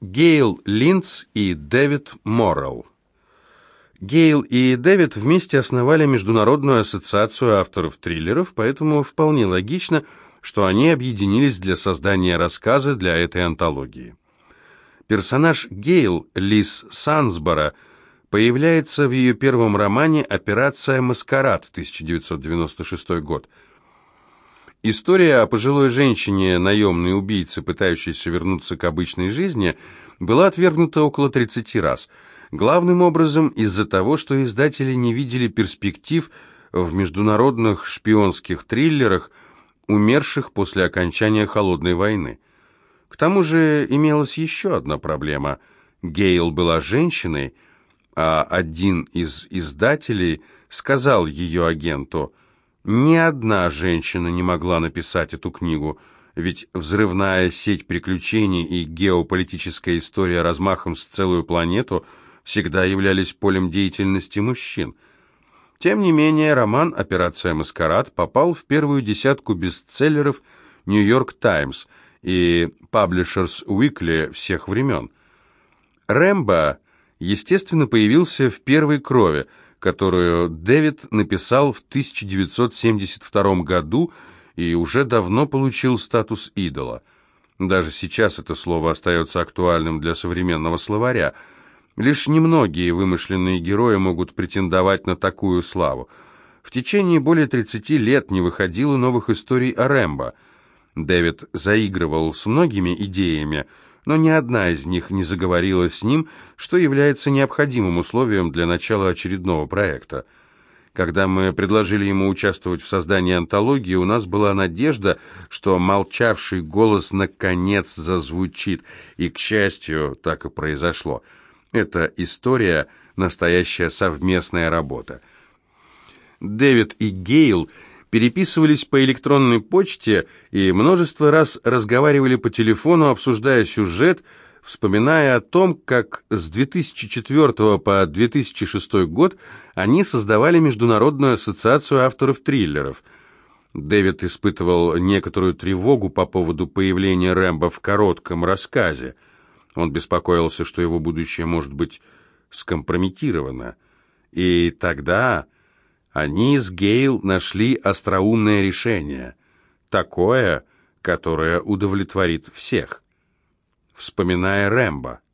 Гейл Линдс и Дэвид Моррелл. Гейл и Дэвид вместе основали Международную ассоциацию авторов триллеров, поэтому вполне логично, что они объединились для создания рассказа для этой антологии. Персонаж Гейл, Лиз Сансбора, появляется в ее первом романе «Операция Маскарад» 1996 год – История о пожилой женщине, наемной убийце, пытающейся вернуться к обычной жизни, была отвергнута около 30 раз. Главным образом из-за того, что издатели не видели перспектив в международных шпионских триллерах, умерших после окончания Холодной войны. К тому же имелась еще одна проблема. Гейл была женщиной, а один из издателей сказал ее агенту – ни одна женщина не могла написать эту книгу, ведь взрывная сеть приключений и геополитическая история размахом с целую планету всегда являлись полем деятельности мужчин. Тем не менее, роман «Операция Маскарад» попал в первую десятку бестселлеров «Нью-Йорк Таймс» и «Publishers Weekly» всех времен. «Рэмбо», естественно, появился в первой крови – которую Дэвид написал в 1972 году и уже давно получил статус идола. Даже сейчас это слово остается актуальным для современного словаря. Лишь немногие вымышленные герои могут претендовать на такую славу. В течение более 30 лет не выходило новых историй о Рэмбо. Дэвид заигрывал с многими идеями – но ни одна из них не заговорила с ним, что является необходимым условием для начала очередного проекта. Когда мы предложили ему участвовать в создании антологии, у нас была надежда, что молчавший голос наконец зазвучит, и, к счастью, так и произошло. Эта история – настоящая совместная работа. Дэвид и Гейл – переписывались по электронной почте и множество раз разговаривали по телефону, обсуждая сюжет, вспоминая о том, как с 2004 по 2006 год они создавали Международную ассоциацию авторов триллеров. Дэвид испытывал некоторую тревогу по поводу появления Рэмбо в коротком рассказе. Он беспокоился, что его будущее может быть скомпрометировано. И тогда они с Гейл нашли остроумное решение, такое, которое удовлетворит всех. Вспоминая Рэмбо.